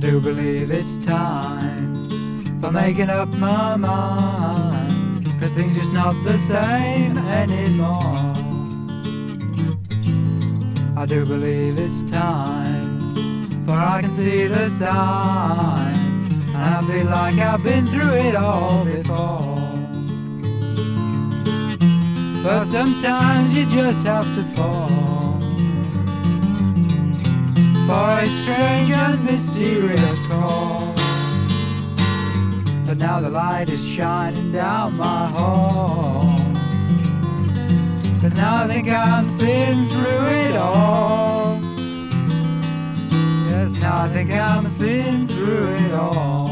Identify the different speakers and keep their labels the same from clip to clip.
Speaker 1: do believe it's time for making up my mind. Cause things just not the same anymore. I do believe it's time, for I can see the signs, and I feel like I've been through it all before. But sometimes you just have to fall for a strange and mysterious call. But now the light is shining down my hall. Cause now I think I'm seeing through it all. Yes, now I think I'm seeing through it all.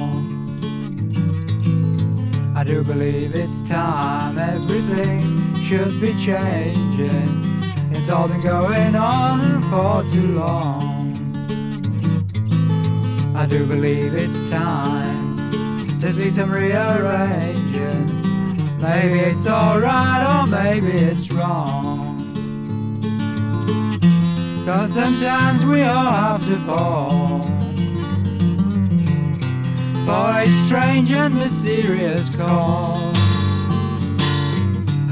Speaker 1: I do believe it's time, everything should be changing. It's all been going on for too long. I do believe it's time to see some rearranging. Maybe it's alright or maybe it's wrong. Cause sometimes we all have to fall for a strange and mysterious call.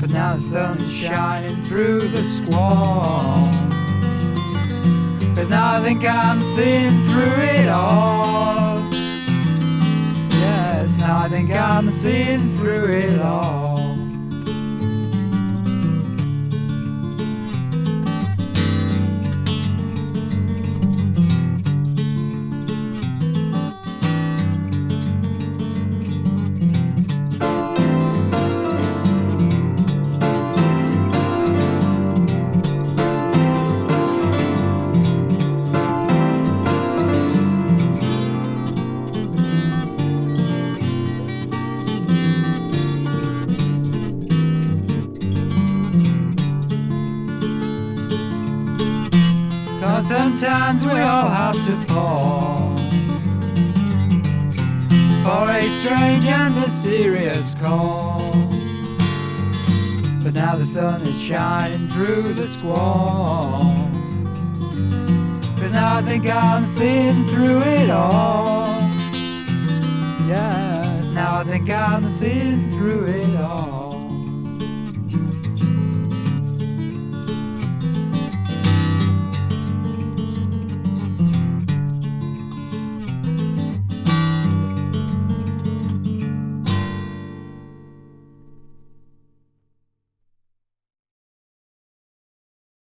Speaker 1: But now the sun is shining through the squall. I think I'm seeing through it all. Yes, now I think I'm seeing through it all. Sometimes we all have to fall for a strange and mysterious call. But now the sun is shining through the squall. Cause now I think I'm seeing through it all. Yes, now I think I'm seeing through it all.